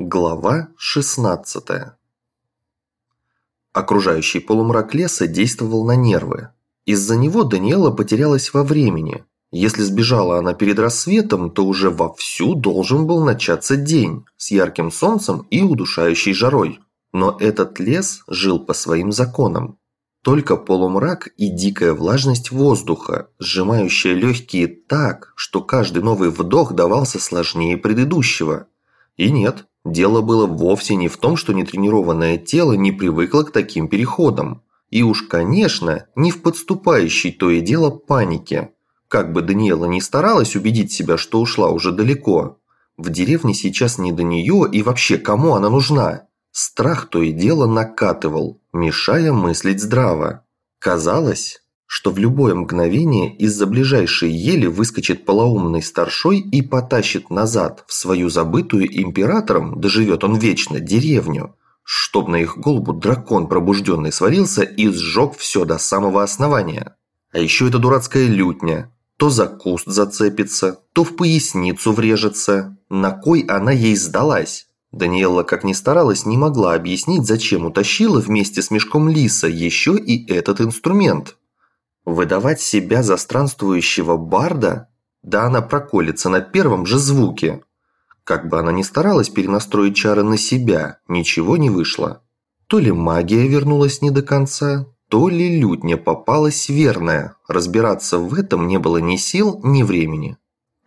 Глава 16 Окружающий полумрак леса действовал на нервы. Из-за него Даниэла потерялась во времени. Если сбежала она перед рассветом, то уже вовсю должен был начаться день с ярким солнцем и удушающей жарой. Но этот лес жил по своим законам. Только полумрак и дикая влажность воздуха, сжимающая легкие так, что каждый новый вдох давался сложнее предыдущего. И нет, Дело было вовсе не в том, что нетренированное тело не привыкло к таким переходам. И уж, конечно, не в подступающей то и дело панике. Как бы Даниэла ни старалась убедить себя, что ушла уже далеко. В деревне сейчас не до нее и вообще кому она нужна. Страх то и дело накатывал, мешая мыслить здраво. Казалось, что в любое мгновение из-за ближайшей ели выскочит полоумный старшой и потащит назад в свою забытую императором, доживет он вечно, деревню, чтоб на их голову дракон пробужденный сварился и сжег все до самого основания. А еще эта дурацкая лютня. То за куст зацепится, то в поясницу врежется. На кой она ей сдалась? Даниэла, как ни старалась, не могла объяснить, зачем утащила вместе с мешком лиса еще и этот инструмент. Выдавать себя за странствующего барда? Да она проколется на первом же звуке. Как бы она ни старалась перенастроить чары на себя, ничего не вышло. То ли магия вернулась не до конца, то ли лютня попалась верная. Разбираться в этом не было ни сил, ни времени.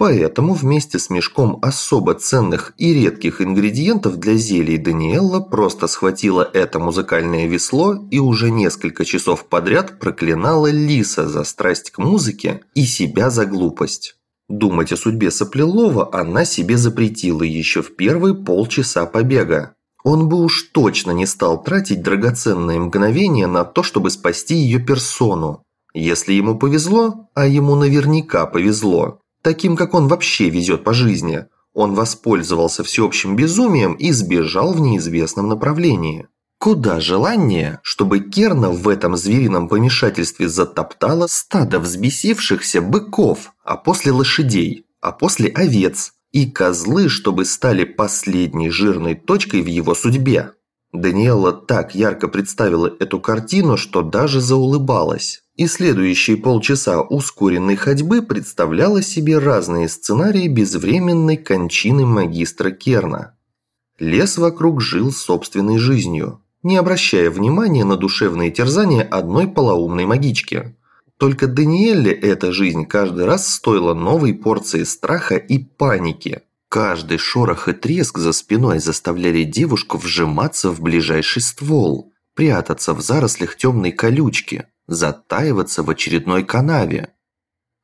Поэтому вместе с мешком особо ценных и редких ингредиентов для зелий Даниэлла просто схватила это музыкальное весло и уже несколько часов подряд проклинала Лиса за страсть к музыке и себя за глупость. Думать о судьбе Соплелова она себе запретила еще в первые полчаса побега. Он бы уж точно не стал тратить драгоценные мгновения на то, чтобы спасти ее персону. Если ему повезло, а ему наверняка повезло, Таким, как он вообще везет по жизни. Он воспользовался всеобщим безумием и сбежал в неизвестном направлении. Куда желание, чтобы Керна в этом зверином помешательстве затоптала стадо взбесившихся быков, а после лошадей, а после овец, и козлы, чтобы стали последней жирной точкой в его судьбе. Даниэла так ярко представила эту картину, что даже заулыбалась и следующие полчаса ускоренной ходьбы представляла себе разные сценарии безвременной кончины магистра Керна. Лес вокруг жил собственной жизнью, не обращая внимания на душевные терзания одной полоумной магички. Только Даниэле эта жизнь каждый раз стоила новой порции страха и паники. Каждый шорох и треск за спиной заставляли девушку вжиматься в ближайший ствол, прятаться в зарослях темной колючки, затаиваться в очередной канаве.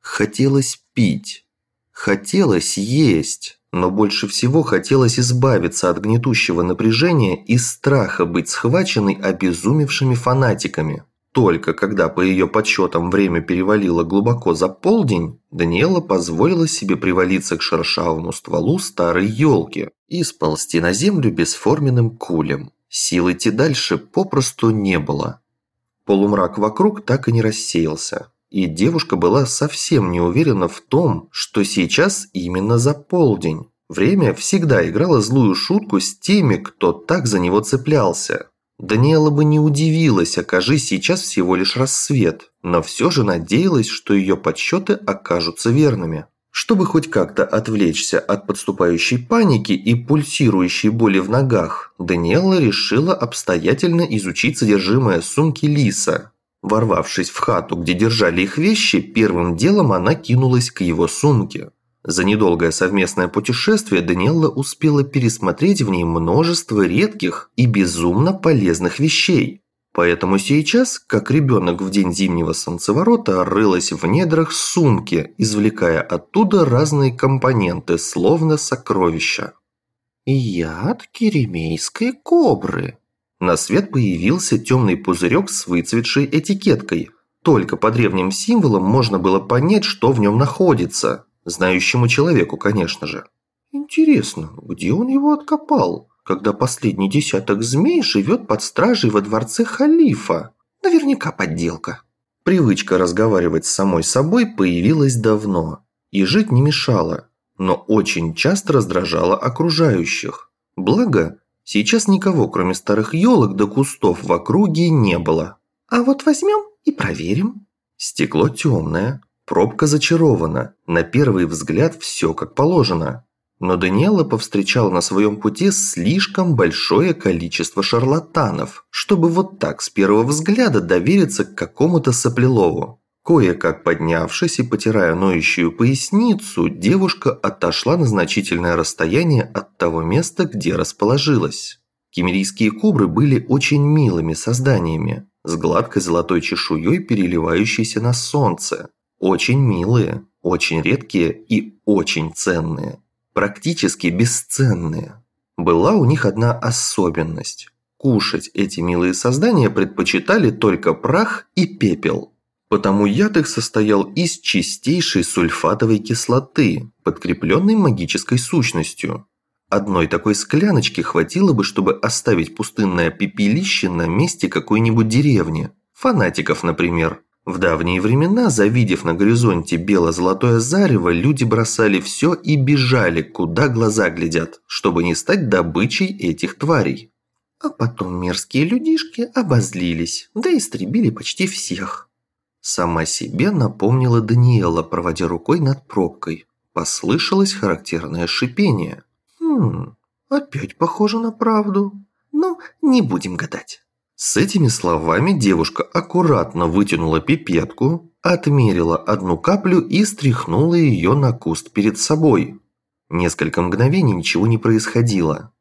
Хотелось пить. Хотелось есть. Но больше всего хотелось избавиться от гнетущего напряжения и страха быть схваченной обезумевшими фанатиками. Только когда по ее подсчетам время перевалило глубоко за полдень, Даниэла позволила себе привалиться к шершавому стволу старой елки и сползти на землю бесформенным кулем. Сил идти дальше попросту не было. Полумрак вокруг так и не рассеялся. И девушка была совсем не уверена в том, что сейчас именно за полдень. Время всегда играло злую шутку с теми, кто так за него цеплялся. Даниэла бы не удивилась, окажись сейчас всего лишь рассвет, но все же надеялась, что ее подсчеты окажутся верными. Чтобы хоть как-то отвлечься от подступающей паники и пульсирующей боли в ногах, Даниэлла решила обстоятельно изучить содержимое сумки Лиса. Ворвавшись в хату, где держали их вещи, первым делом она кинулась к его сумке. За недолгое совместное путешествие Даниэлла успела пересмотреть в ней множество редких и безумно полезных вещей. Поэтому сейчас, как ребенок в день зимнего солнцеворота, рылась в недрах сумки, извлекая оттуда разные компоненты, словно сокровища. «Яд керемейской кобры». На свет появился темный пузырек с выцветшей этикеткой. Только по древним символам можно было понять, что в нем находится. Знающему человеку, конечно же. «Интересно, где он его откопал?» Когда последний десяток змей живет под стражей во дворце халифа. Наверняка подделка. Привычка разговаривать с самой собой появилась давно и жить не мешала, но очень часто раздражала окружающих. Благо, сейчас никого, кроме старых елок до кустов в округе, не было. А вот возьмем и проверим. Стекло темное, пробка зачарована, на первый взгляд все как положено. Но Даниэла повстречала на своем пути слишком большое количество шарлатанов, чтобы вот так с первого взгляда довериться к какому-то соплелову. Кое-как поднявшись и потирая ноющую поясницу, девушка отошла на значительное расстояние от того места, где расположилась. Кемерийские кобры были очень милыми созданиями, с гладкой золотой чешуей, переливающейся на солнце. Очень милые, очень редкие и очень ценные практически бесценные. Была у них одна особенность. Кушать эти милые создания предпочитали только прах и пепел. Потому яд их состоял из чистейшей сульфатовой кислоты, подкрепленной магической сущностью. Одной такой скляночки хватило бы, чтобы оставить пустынное пепелище на месте какой-нибудь деревни. Фанатиков, например. В давние времена, завидев на горизонте бело-золотое зарево, люди бросали все и бежали, куда глаза глядят, чтобы не стать добычей этих тварей. А потом мерзкие людишки обозлились, да истребили почти всех. Сама себе напомнила Даниэла, проводя рукой над пробкой. Послышалось характерное шипение. «Хм, опять похоже на правду. Ну, не будем гадать». С этими словами девушка аккуратно вытянула пипетку, отмерила одну каплю и стряхнула ее на куст перед собой. Несколько мгновений ничего не происходило.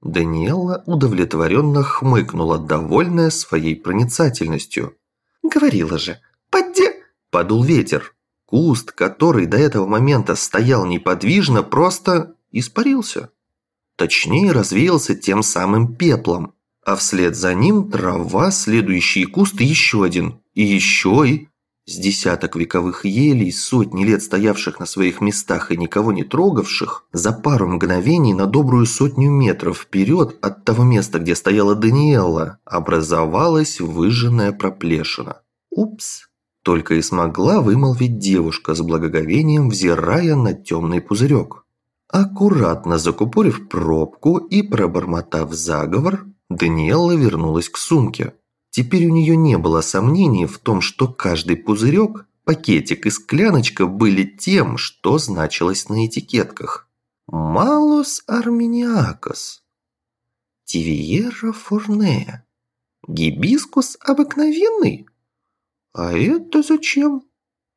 Даниэлла удовлетворенно хмыкнула, довольная своей проницательностью. «Говорила же, подде...» Подул ветер. Куст, который до этого момента стоял неподвижно, просто испарился. Точнее, развеялся тем самым пеплом, а вслед за ним трава, следующий куст и еще один, и еще и... С десяток вековых елей, сотни лет стоявших на своих местах и никого не трогавших, за пару мгновений на добрую сотню метров вперед от того места, где стояла Даниэла, образовалась выжженная проплешина. «Упс!» Только и смогла вымолвить девушка с благоговением, взирая на темный пузырек. Аккуратно закупорив пробку и пробормотав заговор, Даниэлла вернулась к сумке. Теперь у нее не было сомнений в том, что каждый пузырек, пакетик и скляночка были тем, что значилось на этикетках. «Малус арминиакос», «Тивиера фурнея», «Гибискус обыкновенный». «А это зачем?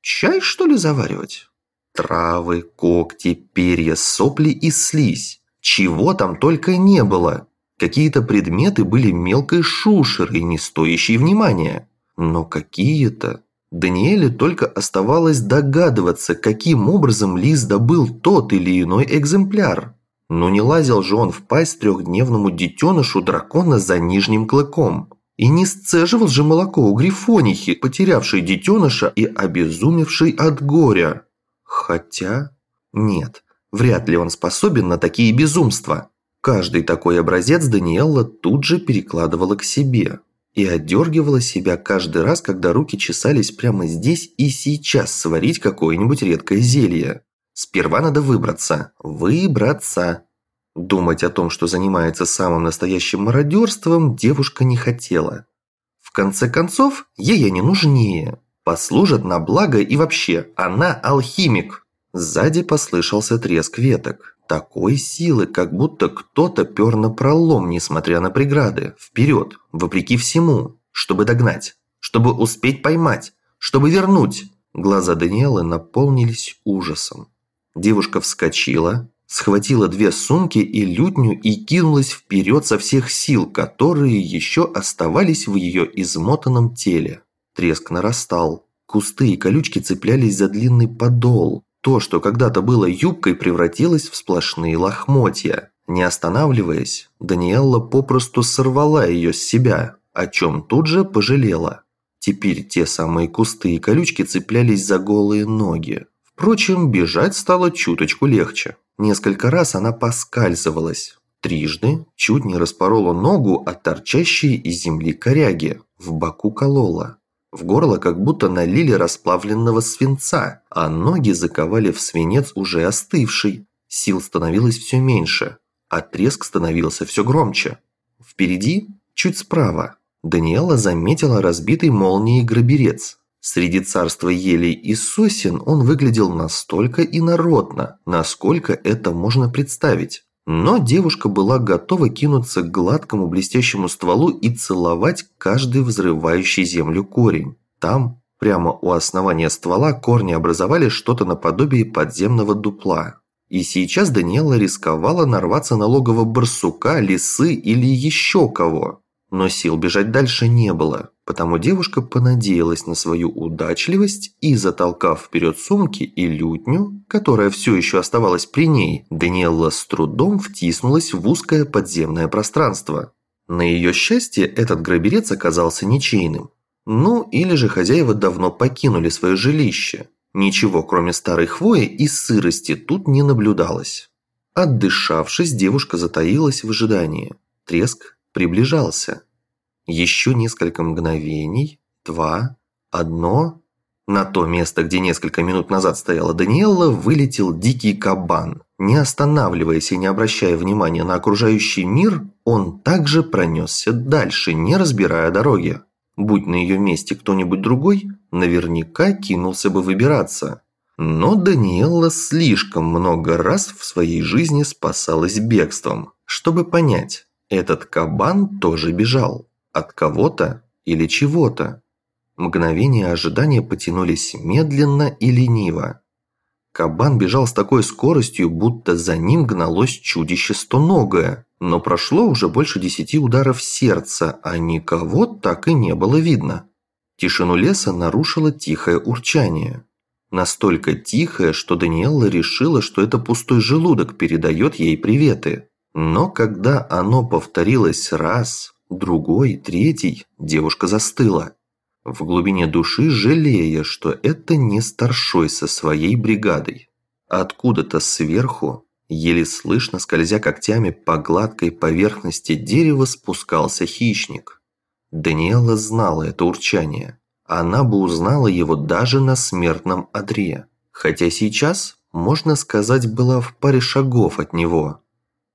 Чай, что ли, заваривать?» Травы, когти, перья, сопли и слизь. Чего там только не было. Какие-то предметы были мелкой шушерой, не стоящей внимания. Но какие-то... Даниэле только оставалось догадываться, каким образом Лис добыл тот или иной экземпляр. Но не лазил же он в пасть трехдневному детенышу дракона за нижним клыком. И не сцеживал же молоко у грифонихи, потерявшей детеныша и обезумевшей от горя. Хотя... Нет, вряд ли он способен на такие безумства. Каждый такой образец Даниэлла тут же перекладывала к себе и отдергивала себя каждый раз, когда руки чесались прямо здесь и сейчас сварить какое-нибудь редкое зелье. Сперва надо выбраться. Выбраться. Думать о том, что занимается самым настоящим мародерством, девушка не хотела. В конце концов, ей они нужнее. Послужат на благо и вообще, она алхимик. Сзади послышался треск веток. Такой силы, как будто кто-то пер на пролом, несмотря на преграды, вперед, вопреки всему, чтобы догнать, чтобы успеть поймать, чтобы вернуть. Глаза Даниэлы наполнились ужасом. Девушка вскочила, схватила две сумки и лютню и кинулась вперед со всех сил, которые еще оставались в ее измотанном теле. Треск нарастал. Кусты и колючки цеплялись за длинный подол, то, что когда-то было юбкой, превратилось в сплошные лохмотья. Не останавливаясь, Даниэлла попросту сорвала ее с себя, о чем тут же пожалела. Теперь те самые кусты и колючки цеплялись за голые ноги. Впрочем, бежать стало чуточку легче. Несколько раз она поскальзывалась. Трижды чуть не распорола ногу от торчащей из земли коряги. В боку колола. В горло как будто налили расплавленного свинца, а ноги заковали в свинец уже остывший. Сил становилось все меньше. а треск становился все громче. Впереди, чуть справа, Даниэла заметила разбитый молнией граберец. Среди царства елей и сосен он выглядел настолько инородно, насколько это можно представить. Но девушка была готова кинуться к гладкому блестящему стволу и целовать каждый взрывающий землю корень. Там, прямо у основания ствола, корни образовали что-то наподобие подземного дупла. И сейчас Даниэла рисковала нарваться на логово барсука, лисы или еще кого. Но сил бежать дальше не было, потому девушка понадеялась на свою удачливость и, затолкав вперед сумки и лютню, которая все еще оставалась при ней, Даниэла с трудом втиснулась в узкое подземное пространство. На ее счастье этот граберец оказался ничейным. Ну, или же хозяева давно покинули свое жилище, Ничего, кроме старой хвои и сырости, тут не наблюдалось. Отдышавшись, девушка затаилась в ожидании. Треск приближался. Еще несколько мгновений, два, одно. На то место, где несколько минут назад стояла Даниэлла, вылетел дикий кабан. Не останавливаясь и не обращая внимания на окружающий мир, он также пронесся дальше, не разбирая дороги. Будь на ее месте кто-нибудь другой, наверняка кинулся бы выбираться. Но Даниэлла слишком много раз в своей жизни спасалась бегством, чтобы понять, этот кабан тоже бежал. От кого-то или чего-то. Мгновения ожидания потянулись медленно и лениво. Кабан бежал с такой скоростью, будто за ним гналось чудище стоногое. Но прошло уже больше десяти ударов сердца, а никого так и не было видно. Тишину леса нарушило тихое урчание. Настолько тихое, что Даниэлла решила, что это пустой желудок передает ей приветы. Но когда оно повторилось раз, другой, третий, девушка застыла. В глубине души жалея, что это не старшой со своей бригадой. Откуда-то сверху Еле слышно, скользя когтями по гладкой поверхности дерева, спускался хищник. Даниэла знала это урчание. Она бы узнала его даже на смертном одре. Хотя сейчас, можно сказать, была в паре шагов от него.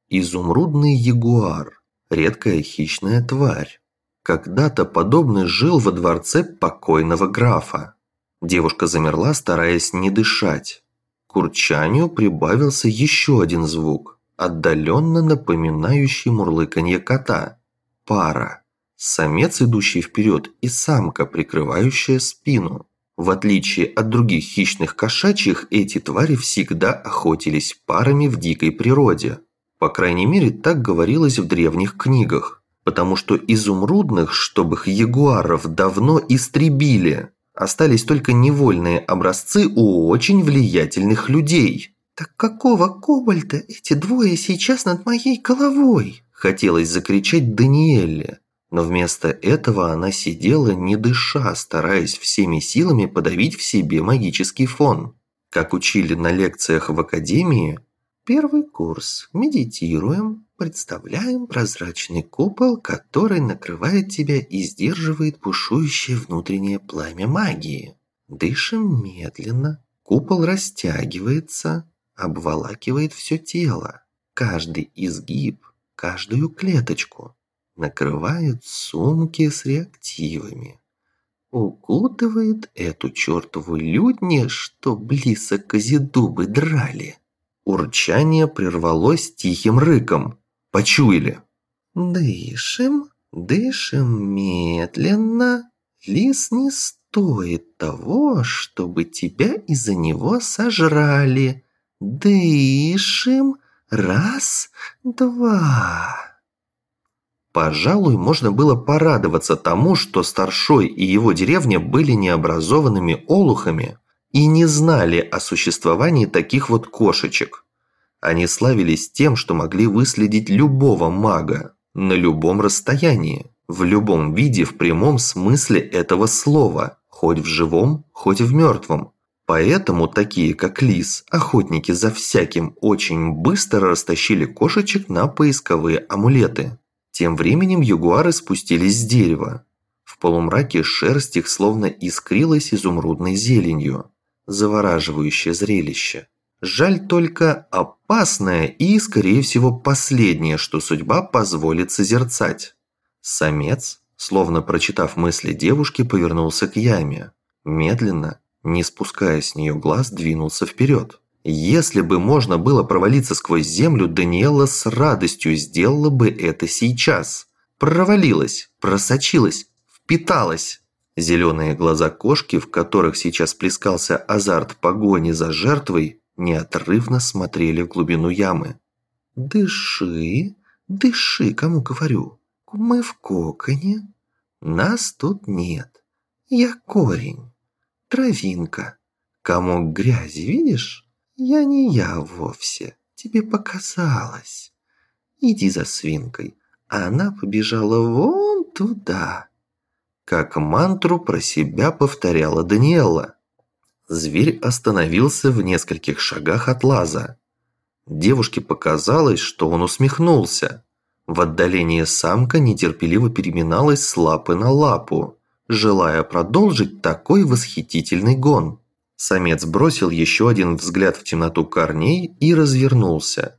Изумрудный ягуар. Редкая хищная тварь. Когда-то подобный жил во дворце покойного графа. Девушка замерла, стараясь не дышать. К урчанию прибавился еще один звук, отдаленно напоминающий мурлыканье кота. Пара. Самец, идущий вперед, и самка, прикрывающая спину. В отличие от других хищных кошачьих, эти твари всегда охотились парами в дикой природе. По крайней мере, так говорилось в древних книгах. Потому что изумрудных, чтобы их ягуаров, давно истребили. Остались только невольные образцы у очень влиятельных людей. «Так какого кобальта эти двое сейчас над моей головой?» Хотелось закричать Даниэле, но вместо этого она сидела не дыша, стараясь всеми силами подавить в себе магический фон. Как учили на лекциях в академии, первый курс, медитируем, представляем прозрачный купол, который накрывает тебя и сдерживает бушующее внутреннее пламя магии. Дышим медленно, купол растягивается, обволакивает все тело. Каждый изгиб, каждую клеточку. Накрывает сумки с реактивами. Укутывает эту чертову людни, что близко козедубы драли. Урчание прервалось тихим рыком. Почуяли. Дышим, дышим медленно. Лис не стоит того, чтобы тебя из-за него сожрали. Дышим. Раз, два. Пожалуй, можно было порадоваться тому, что Старшой и его деревня были необразованными олухами и не знали о существовании таких вот кошечек. Они славились тем, что могли выследить любого мага на любом расстоянии, в любом виде в прямом смысле этого слова, хоть в живом, хоть в мертвом. Поэтому такие, как Лис, охотники за всяким, очень быстро растащили кошечек на поисковые амулеты. Тем временем ягуары спустились с дерева. В полумраке шерсть их словно искрилась изумрудной зеленью. Завораживающее зрелище. Жаль только опасное и, скорее всего, последнее, что судьба позволит созерцать. Самец, словно прочитав мысли девушки, повернулся к яме. Медленно, не спуская с нее глаз, двинулся вперед. Если бы можно было провалиться сквозь землю, Даниэла с радостью сделала бы это сейчас. Провалилась, просочилась, впиталась. Зеленые глаза кошки, в которых сейчас плескался азарт погони за жертвой, неотрывно смотрели в глубину ямы. «Дыши, дыши, кому говорю. Мы в коконе. Нас тут нет. Я корень, травинка, комок грязи, видишь?» «Я не я вовсе. Тебе показалось. Иди за свинкой». Она побежала вон туда. Как мантру про себя повторяла Даниэла. Зверь остановился в нескольких шагах от лаза. Девушке показалось, что он усмехнулся. В отдалении самка нетерпеливо переминалась с лапы на лапу, желая продолжить такой восхитительный гон. Самец бросил еще один взгляд в темноту корней и развернулся.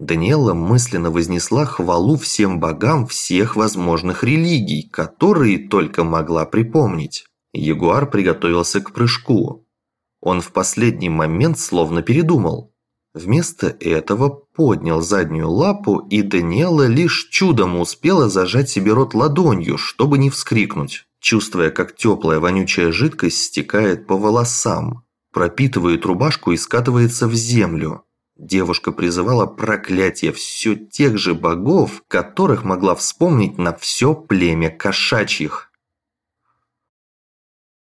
Даниэла мысленно вознесла хвалу всем богам всех возможных религий, которые только могла припомнить. Ягуар приготовился к прыжку. Он в последний момент словно передумал. Вместо этого поднял заднюю лапу, и Даниэла лишь чудом успела зажать себе рот ладонью, чтобы не вскрикнуть чувствуя, как теплая вонючая жидкость стекает по волосам, пропитывает рубашку и скатывается в землю. Девушка призывала проклятие все тех же богов, которых могла вспомнить на все племя кошачьих.